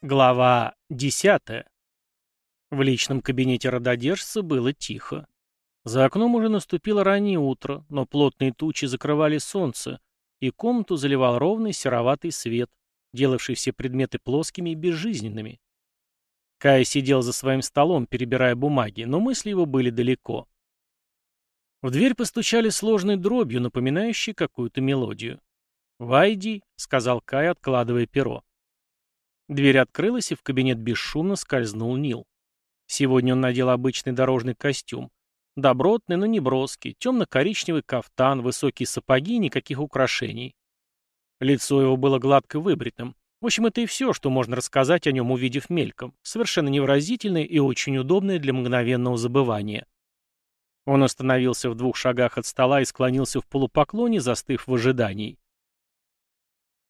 Глава 10. В личном кабинете рододержца было тихо. За окном уже наступило раннее утро, но плотные тучи закрывали солнце, и комнату заливал ровный сероватый свет, делавший все предметы плоскими и безжизненными. Кай сидел за своим столом, перебирая бумаги, но мысли его были далеко. В дверь постучали сложной дробью, напоминающей какую-то мелодию. «Войди», — сказал Кай, откладывая перо. Дверь открылась, и в кабинет бесшумно скользнул Нил. Сегодня он надел обычный дорожный костюм. Добротный, но не броский, темно-коричневый кафтан, высокие сапоги никаких украшений. Лицо его было гладко выбритым. В общем, это и все, что можно рассказать о нем, увидев мельком. Совершенно невыразительное и очень удобное для мгновенного забывания. Он остановился в двух шагах от стола и склонился в полупоклоне, застыв в ожидании.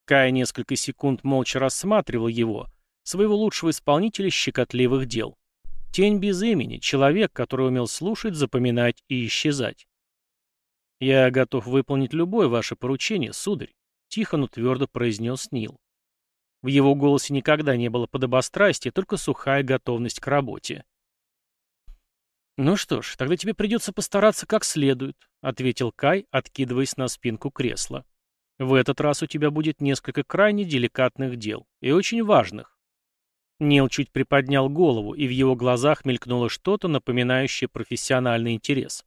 Кай несколько секунд молча рассматривал его, своего лучшего исполнителя щекотливых дел. Тень без имени, человек, который умел слушать, запоминать и исчезать. «Я готов выполнить любое ваше поручение, сударь», — тихо, но твердо произнес Нил. В его голосе никогда не было подобострастия, только сухая готовность к работе. «Ну что ж, тогда тебе придется постараться как следует», — ответил Кай, откидываясь на спинку кресла. В этот раз у тебя будет несколько крайне деликатных дел, и очень важных. Нил чуть приподнял голову, и в его глазах мелькнуло что-то, напоминающее профессиональный интерес.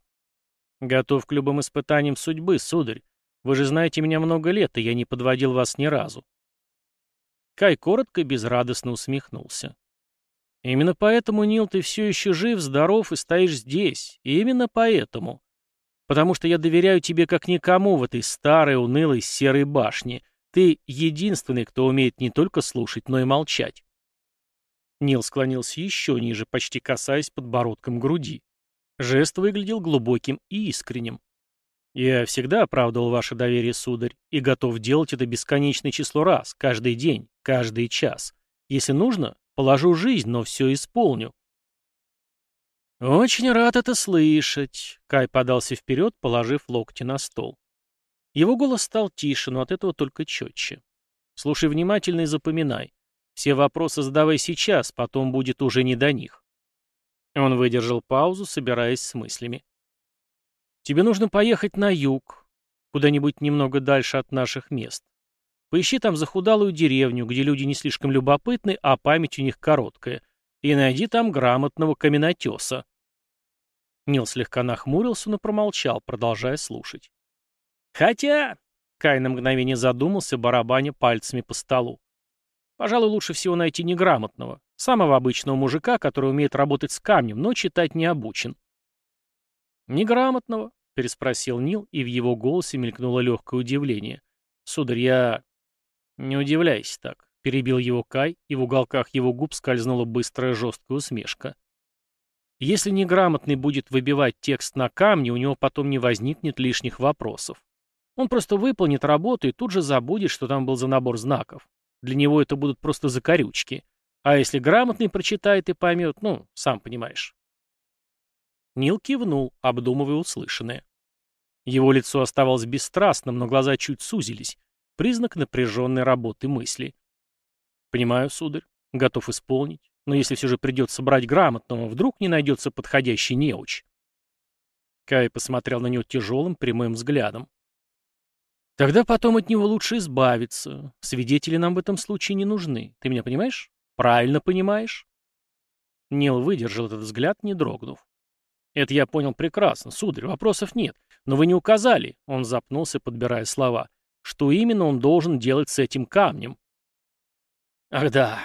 «Готов к любым испытаниям судьбы, сударь. Вы же знаете меня много лет, и я не подводил вас ни разу». Кай коротко и безрадостно усмехнулся. «Именно поэтому, Нил, ты все еще жив, здоров и стоишь здесь. И именно поэтому потому что я доверяю тебе как никому в этой старой, унылой, серой башне. Ты единственный, кто умеет не только слушать, но и молчать. Нил склонился еще ниже, почти касаясь подбородком груди. Жест выглядел глубоким и искренним. «Я всегда оправдывал ваше доверие, сударь, и готов делать это бесконечное число раз, каждый день, каждый час. Если нужно, положу жизнь, но все исполню. «Очень рад это слышать», — Кай подался вперед, положив локти на стол. Его голос стал тише, но от этого только четче. «Слушай внимательно и запоминай. Все вопросы задавай сейчас, потом будет уже не до них». Он выдержал паузу, собираясь с мыслями. «Тебе нужно поехать на юг, куда-нибудь немного дальше от наших мест. Поищи там захудалую деревню, где люди не слишком любопытны, а память у них короткая, и найди там грамотного каменотеса. Нил слегка нахмурился, но промолчал, продолжая слушать. «Хотя...» — Кай на мгновение задумался, барабаня пальцами по столу. «Пожалуй, лучше всего найти неграмотного, самого обычного мужика, который умеет работать с камнем, но читать не обучен». «Неграмотного?» — переспросил Нил, и в его голосе мелькнуло легкое удивление. «Сударь, я...» «Не удивляйся так», — перебил его Кай, и в уголках его губ скользнула быстрая жесткая усмешка. Если неграмотный будет выбивать текст на камне, у него потом не возникнет лишних вопросов. Он просто выполнит работу и тут же забудет, что там был за набор знаков. Для него это будут просто закорючки. А если грамотный прочитает и поймет, ну, сам понимаешь. Нил кивнул, обдумывая услышанное. Его лицо оставалось бесстрастным, но глаза чуть сузились. Признак напряженной работы мысли. «Понимаю, сударь. Готов исполнить. Но если все же придется брать грамотного, вдруг не найдется подходящий неуч. Кай посмотрел на него тяжелым, прямым взглядом. Тогда потом от него лучше избавиться. Свидетели нам в этом случае не нужны. Ты меня понимаешь? Правильно понимаешь? Нил выдержал этот взгляд, не дрогнув. Это я понял прекрасно, сударь, вопросов нет. Но вы не указали, он запнулся, подбирая слова, что именно он должен делать с этим камнем. Ах да,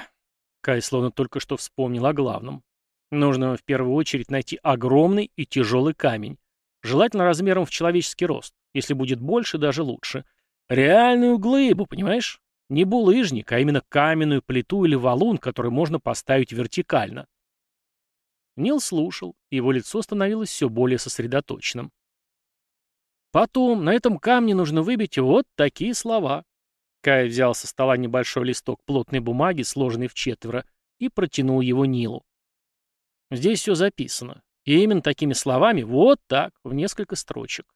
Кай словно только что вспомнил о главном. Нужно в первую очередь найти огромный и тяжелый камень. Желательно размером в человеческий рост. Если будет больше, даже лучше. Реальную глыбу, понимаешь? Не булыжник, а именно каменную плиту или валун, который можно поставить вертикально. Нил слушал, и его лицо становилось все более сосредоточенным. Потом на этом камне нужно выбить вот такие слова. Кай взял со стола небольшой листок плотной бумаги, сложенный в четверо, и протянул его Нилу. Здесь все записано. И именно такими словами, вот так, в несколько строчек.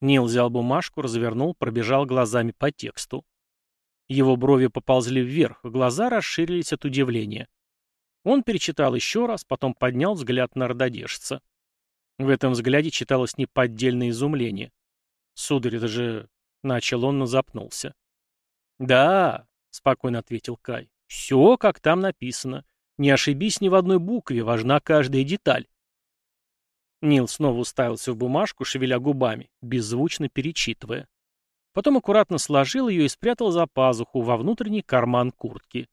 Нил взял бумажку, развернул, пробежал глазами по тексту. Его брови поползли вверх, глаза расширились от удивления. Он перечитал еще раз, потом поднял взгляд на рододежца. В этом взгляде читалось неподдельное изумление. «Сударь, это же...» — начал он, но запнулся. «Да», — спокойно ответил Кай, — «все, как там написано. Не ошибись ни в одной букве, важна каждая деталь». Нил снова уставился в бумажку, шевеля губами, беззвучно перечитывая. Потом аккуратно сложил ее и спрятал за пазуху во внутренний карман куртки.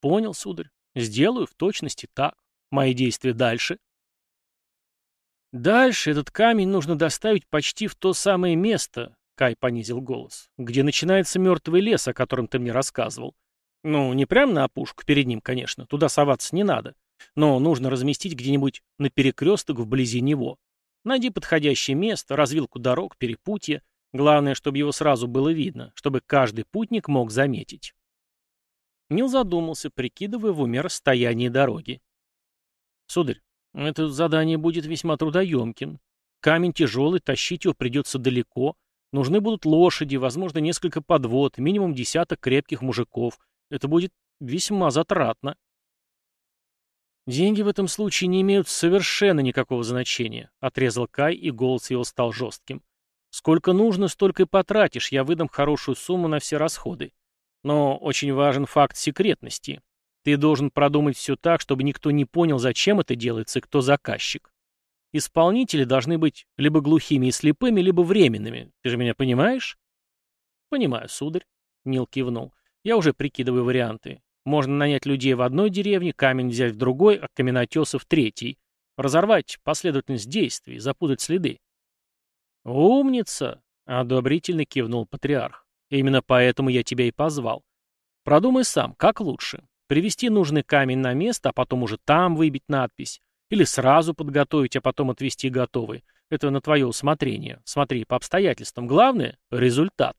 «Понял, сударь. Сделаю в точности так. Мои действия дальше». «Дальше этот камень нужно доставить почти в то самое место», — Кай понизил голос, «где начинается мертвый лес, о котором ты мне рассказывал. Ну, не прямо на опушку перед ним, конечно, туда соваться не надо. Но нужно разместить где-нибудь на перекресток вблизи него. Найди подходящее место, развилку дорог, перепутье. Главное, чтобы его сразу было видно, чтобы каждый путник мог заметить. Нил задумался, прикидывая в уме расстояние дороги. «Сударь, это задание будет весьма трудоемким. Камень тяжелый, тащить его придется далеко. Нужны будут лошади, возможно, несколько подвод, минимум десяток крепких мужиков. Это будет весьма затратно. «Деньги в этом случае не имеют совершенно никакого значения», — отрезал Кай, и голос его стал жестким. «Сколько нужно, столько и потратишь, я выдам хорошую сумму на все расходы. Но очень важен факт секретности. Ты должен продумать все так, чтобы никто не понял, зачем это делается и кто заказчик. Исполнители должны быть либо глухими и слепыми, либо временными. Ты же меня понимаешь?» «Понимаю, сударь», — Нил кивнул. «Я уже прикидываю варианты. Можно нанять людей в одной деревне, камень взять в другой, а каменотеса в третьей. Разорвать последовательность действий, запутать следы. «Умница!» — одобрительно кивнул патриарх. «Именно поэтому я тебя и позвал. Продумай сам, как лучше. Привести нужный камень на место, а потом уже там выбить надпись. Или сразу подготовить, а потом отвести готовый. Это на твое усмотрение. Смотри, по обстоятельствам. Главное — результат.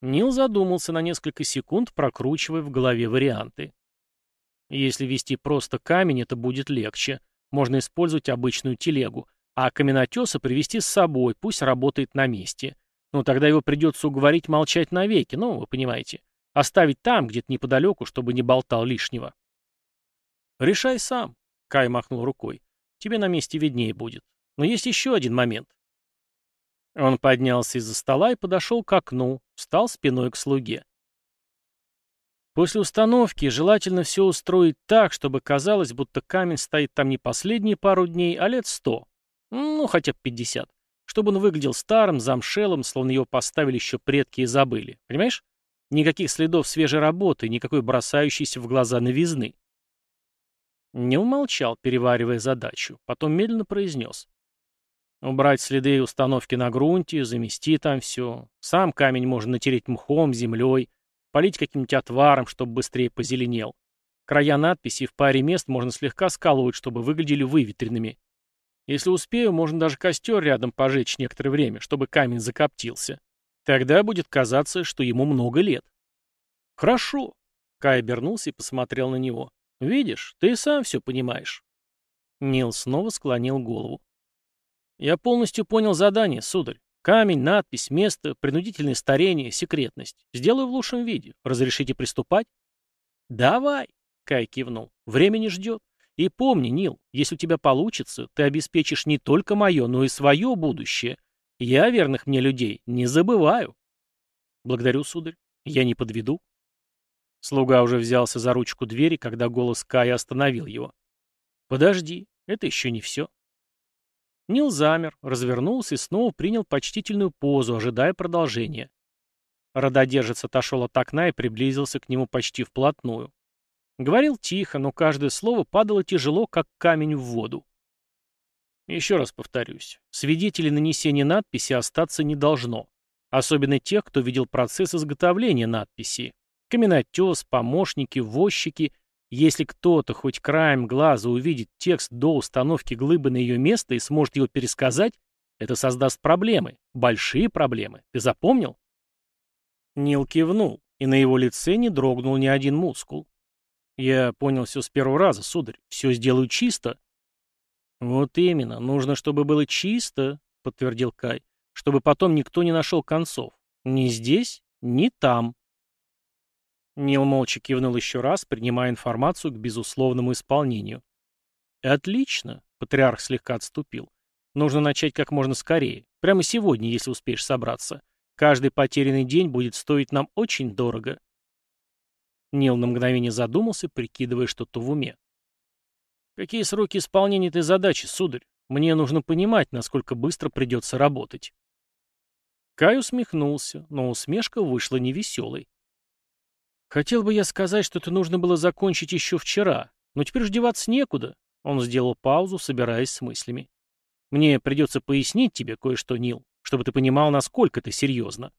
Нил задумался на несколько секунд, прокручивая в голове варианты. Если вести просто камень, это будет легче. Можно использовать обычную телегу. А каменотеса привести с собой, пусть работает на месте. Но тогда его придется уговорить молчать навеки, ну, вы понимаете. Оставить там, где-то неподалеку, чтобы не болтал лишнего. «Решай сам», — Кай махнул рукой. «Тебе на месте виднее будет. Но есть еще один момент. Он поднялся из-за стола и подошел к окну, встал спиной к слуге. После установки желательно все устроить так, чтобы казалось, будто камень стоит там не последние пару дней, а лет сто. Ну, хотя бы пятьдесят. Чтобы он выглядел старым, замшелым, словно его поставили еще предки и забыли. Понимаешь? Никаких следов свежей работы, никакой бросающейся в глаза новизны. Не умолчал, переваривая задачу. Потом медленно произнес. Убрать следы установки на грунте, замести там все. Сам камень можно натереть мхом, землей, полить каким-нибудь отваром, чтобы быстрее позеленел. Края надписи в паре мест можно слегка сколоть, чтобы выглядели выветренными. Если успею, можно даже костер рядом пожечь некоторое время, чтобы камень закоптился. Тогда будет казаться, что ему много лет. Хорошо. Кай обернулся и посмотрел на него. Видишь, ты сам все понимаешь. Нил снова склонил голову. Я полностью понял задание, сударь. Камень, надпись, место, принудительное старение, секретность. Сделаю в лучшем виде. Разрешите приступать? Давай, Кай кивнул. Время не ждет. И помни, Нил, если у тебя получится, ты обеспечишь не только мое, но и свое будущее. Я верных мне людей не забываю. Благодарю, сударь. Я не подведу. Слуга уже взялся за ручку двери, когда голос Кая остановил его. Подожди, это еще не все. Нил замер, развернулся и снова принял почтительную позу, ожидая продолжения. Рододержец отошел от окна и приблизился к нему почти вплотную. Говорил тихо, но каждое слово падало тяжело, как камень в воду. Еще раз повторюсь, свидетелей нанесения надписи остаться не должно. Особенно тех, кто видел процесс изготовления надписи. Каменотес, помощники, возчики — если кто-то хоть краем глаза увидит текст до установки глыбы на ее место и сможет его пересказать, это создаст проблемы, большие проблемы. Ты запомнил? Нил кивнул, и на его лице не дрогнул ни один мускул. Я понял все с первого раза, сударь. Все сделаю чисто. Вот именно, нужно, чтобы было чисто, подтвердил Кай, чтобы потом никто не нашел концов. Ни здесь, Не там. Нил молча кивнул еще раз, принимая информацию к безусловному исполнению. «Отлично», — патриарх слегка отступил. «Нужно начать как можно скорее. Прямо сегодня, если успеешь собраться. Каждый потерянный день будет стоить нам очень дорого». Нил на мгновение задумался, прикидывая что-то в уме. «Какие сроки исполнения этой задачи, сударь? Мне нужно понимать, насколько быстро придется работать». Кай усмехнулся, но усмешка вышла невеселой. «Хотел бы я сказать, что это нужно было закончить еще вчера, но теперь ж деваться некуда». Он сделал паузу, собираясь с мыслями. «Мне придется пояснить тебе кое-что, Нил, чтобы ты понимал, насколько это серьезно».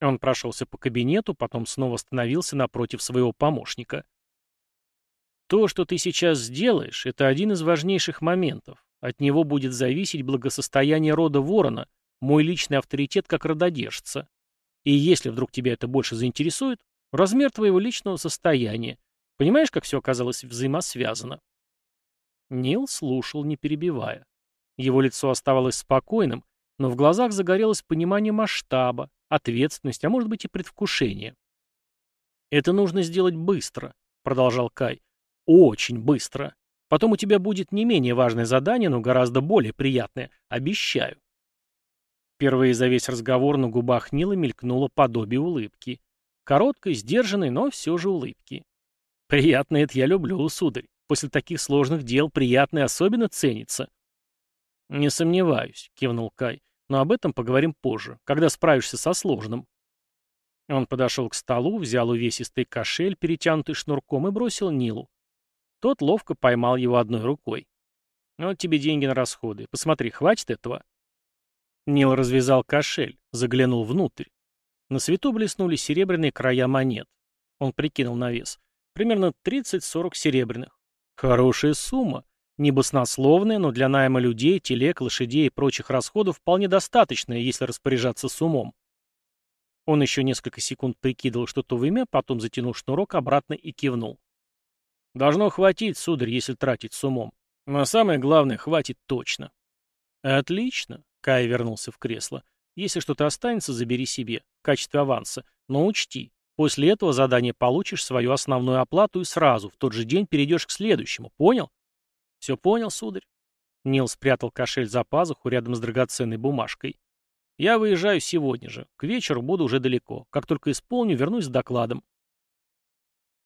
Он прошелся по кабинету, потом снова остановился напротив своего помощника. «То, что ты сейчас сделаешь, это один из важнейших моментов. От него будет зависеть благосостояние рода Ворона, мой личный авторитет как рододержца. И если вдруг тебя это больше заинтересует, Размер твоего личного состояния. Понимаешь, как все оказалось взаимосвязано?» Нил слушал, не перебивая. Его лицо оставалось спокойным, но в глазах загорелось понимание масштаба, ответственность, а может быть и предвкушение. «Это нужно сделать быстро», — продолжал Кай. «Очень быстро. Потом у тебя будет не менее важное задание, но гораздо более приятное. Обещаю». Впервые за весь разговор на губах Нила мелькнуло подобие улыбки. Короткой, сдержанной, но все же улыбки. Приятно это я люблю, сударь. После таких сложных дел приятное особенно ценится. Не сомневаюсь, кивнул Кай. Но об этом поговорим позже, когда справишься со сложным. Он подошел к столу, взял увесистый кошель, перетянутый шнурком, и бросил Нилу. Тот ловко поймал его одной рукой. «Вот тебе деньги на расходы. Посмотри, хватит этого?» Нил развязал кошель, заглянул внутрь. На свету блеснули серебряные края монет. Он прикинул на вес. Примерно 30-40 серебряных. Хорошая сумма. Не баснословная, но для найма людей, телег, лошадей и прочих расходов вполне достаточная, если распоряжаться с умом. Он еще несколько секунд прикидывал что-то в имя, потом затянул шнурок обратно и кивнул. «Должно хватить, сударь, если тратить с умом. Но самое главное, хватит точно». «Отлично», — Кай вернулся в кресло. Если что-то останется, забери себе, в качестве аванса. Но учти, после этого задания получишь свою основную оплату и сразу, в тот же день перейдешь к следующему. Понял? Все понял, сударь? Нил спрятал кошель за пазуху рядом с драгоценной бумажкой. Я выезжаю сегодня же. К вечеру буду уже далеко. Как только исполню, вернусь с докладом.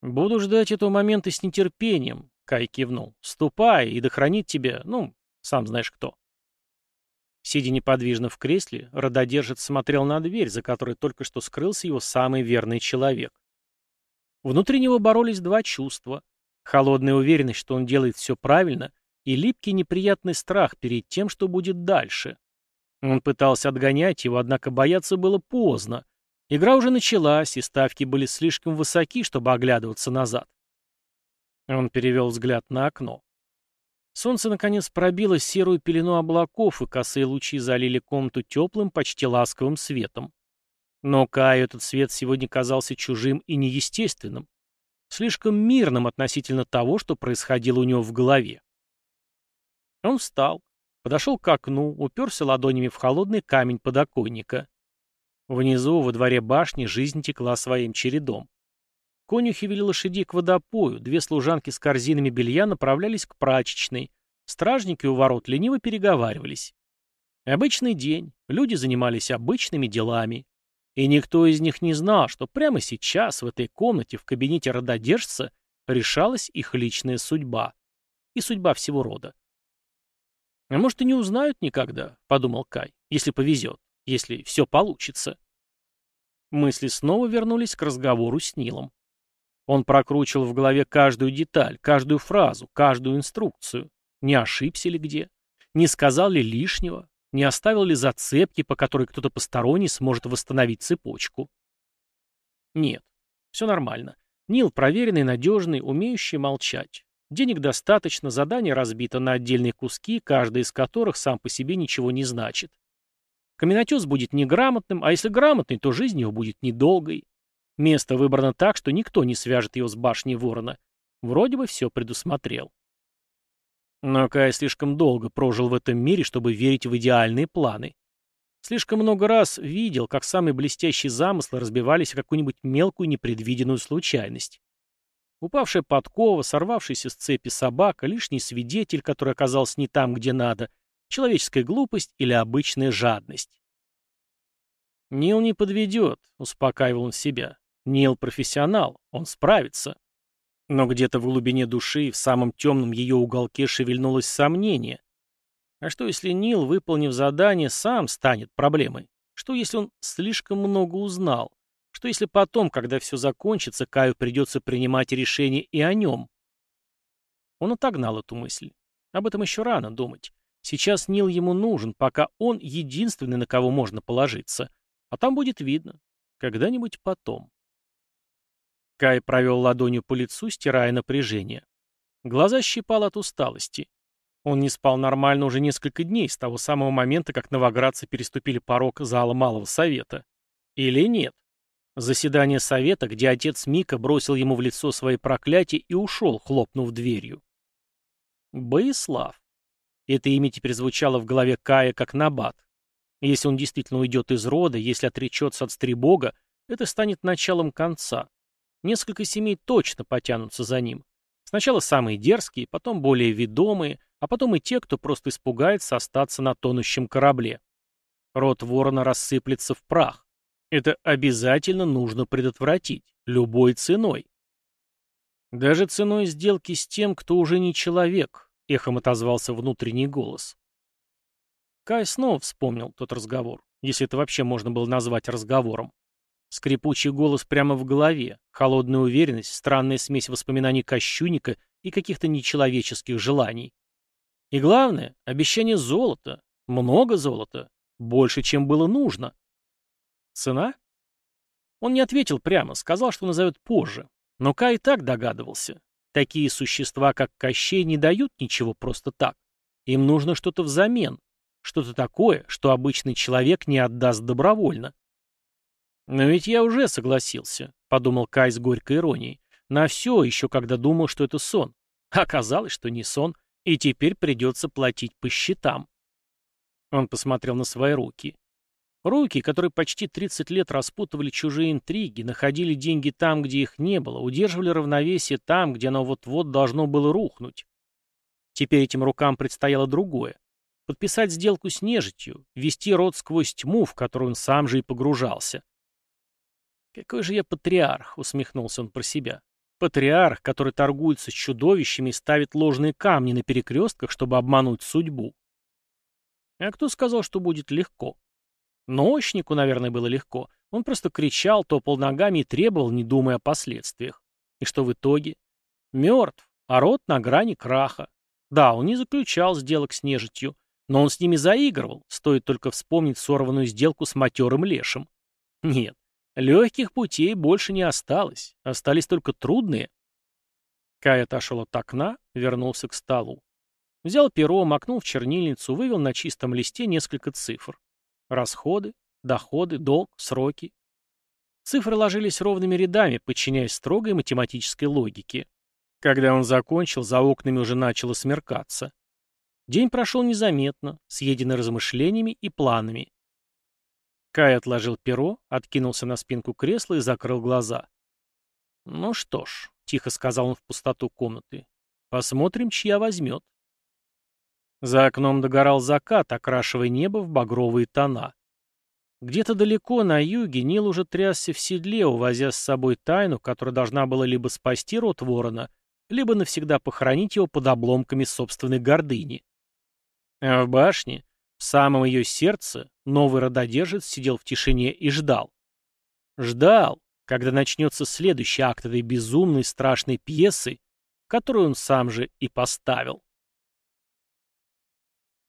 Буду ждать этого момента с нетерпением, Кай кивнул. Ступай, и дохранит тебя, ну, сам знаешь кто. Сидя неподвижно в кресле, рододержец смотрел на дверь, за которой только что скрылся его самый верный человек. Внутри него боролись два чувства. Холодная уверенность, что он делает все правильно, и липкий неприятный страх перед тем, что будет дальше. Он пытался отгонять его, однако бояться было поздно. Игра уже началась, и ставки были слишком высоки, чтобы оглядываться назад. Он перевел взгляд на окно. Солнце, наконец, пробило серую пелену облаков, и косые лучи залили комнату теплым, почти ласковым светом. Но Каю этот свет сегодня казался чужим и неестественным, слишком мирным относительно того, что происходило у него в голове. Он встал, подошел к окну, уперся ладонями в холодный камень подоконника. Внизу, во дворе башни, жизнь текла своим чередом. Конюхи вели лошадей к водопою, две служанки с корзинами белья направлялись к прачечной, стражники у ворот лениво переговаривались. Обычный день, люди занимались обычными делами. И никто из них не знал, что прямо сейчас в этой комнате в кабинете рододержца решалась их личная судьба. И судьба всего рода. «А может, и не узнают никогда», — подумал Кай, — «если повезет, если все получится». Мысли снова вернулись к разговору с Нилом. Он прокручивал в голове каждую деталь, каждую фразу, каждую инструкцию. Не ошибся ли где? Не сказал ли лишнего? Не оставил ли зацепки, по которой кто-то посторонний сможет восстановить цепочку? Нет, все нормально. Нил проверенный, надежный, умеющий молчать. Денег достаточно, задание разбито на отдельные куски, каждый из которых сам по себе ничего не значит. Каменотес будет неграмотным, а если грамотный, то жизнь его будет недолгой. Место выбрано так, что никто не свяжет его с башней ворона. Вроде бы все предусмотрел. Но Кай слишком долго прожил в этом мире, чтобы верить в идеальные планы. Слишком много раз видел, как самые блестящие замыслы разбивались о какую-нибудь мелкую непредвиденную случайность. Упавшая подкова, сорвавшаяся с цепи собака, лишний свидетель, который оказался не там, где надо, человеческая глупость или обычная жадность. «Нил не подведет», — успокаивал он себя. «Нил профессионал, он справится». Но где-то в глубине души, в самом темном ее уголке шевельнулось сомнение. А что если Нил, выполнив задание, сам станет проблемой? Что если он слишком много узнал? Что если потом, когда все закончится, Каю придется принимать решение и о нем? Он отогнал эту мысль. Об этом еще рано думать. Сейчас Нил ему нужен, пока он единственный, на кого можно положиться. А там будет видно. Когда-нибудь потом. Кай провел ладонью по лицу, стирая напряжение. Глаза щипал от усталости. Он не спал нормально уже несколько дней, с того самого момента, как новоградцы переступили порог зала Малого Совета. Или нет? Заседание совета, где отец Мика бросил ему в лицо свои проклятия и ушел, хлопнув дверью. Боислав. Это имя теперь звучало в голове Кая как набат. Если он действительно уйдет из рода, если отречется от Стрибога, это станет началом конца. Несколько семей точно потянутся за ним. Сначала самые дерзкие, потом более ведомые, а потом и те, кто просто испугается остаться на тонущем корабле. Род ворона рассыплется в прах. Это обязательно нужно предотвратить, любой ценой. Даже ценой сделки с тем, кто уже не человек, эхом отозвался внутренний голос. Кай снова вспомнил тот разговор, если это вообще можно было назвать разговором. Скрипучий голос прямо в голове, холодная уверенность, странная смесь воспоминаний Кощуника и каких-то нечеловеческих желаний. И главное, обещание золота, много золота, больше, чем было нужно. Цена? Он не ответил прямо, сказал, что назовет позже. Но Кай и так догадывался. Такие существа, как Кощей, не дают ничего просто так. Им нужно что-то взамен. Что-то такое, что обычный человек не отдаст добровольно. «Но ведь я уже согласился», — подумал Кай с горькой иронией. «На все, еще когда думал, что это сон. Оказалось, что не сон, и теперь придется платить по счетам». Он посмотрел на свои руки. Руки, которые почти 30 лет распутывали чужие интриги, находили деньги там, где их не было, удерживали равновесие там, где оно вот-вот должно было рухнуть. Теперь этим рукам предстояло другое. Подписать сделку с нежитью, вести род сквозь тьму, в которую он сам же и погружался. «Какой же я патриарх!» — усмехнулся он про себя. «Патриарх, который торгуется с чудовищами и ставит ложные камни на перекрестках, чтобы обмануть судьбу». А кто сказал, что будет легко? Ночнику, наверное, было легко. Он просто кричал, топал ногами и требовал, не думая о последствиях. И что в итоге? Мертв, а рот на грани краха. Да, он не заключал сделок с нежитью, но он с ними заигрывал, стоит только вспомнить сорванную сделку с матерым лешим. Нет, легких путей больше не осталось, остались только трудные. Кай отошел от окна, вернулся к столу. Взял перо, макнул в чернильницу, вывел на чистом листе несколько цифр. Расходы, доходы, долг, сроки. Цифры ложились ровными рядами, подчиняясь строгой математической логике. Когда он закончил, за окнами уже начало смеркаться. День прошел незаметно, съеденный размышлениями и планами. Кай отложил перо, откинулся на спинку кресла и закрыл глаза. «Ну что ж», — тихо сказал он в пустоту комнаты, — «посмотрим, чья возьмет». За окном догорал закат, окрашивая небо в багровые тона. Где-то далеко на юге Нил уже трясся в седле, увозя с собой тайну, которая должна была либо спасти рот ворона, либо навсегда похоронить его под обломками собственной гордыни. А в башне, в самом ее сердце, новый рододержец сидел в тишине и ждал. Ждал, когда начнется следующий акт этой безумной страшной пьесы, которую он сам же и поставил.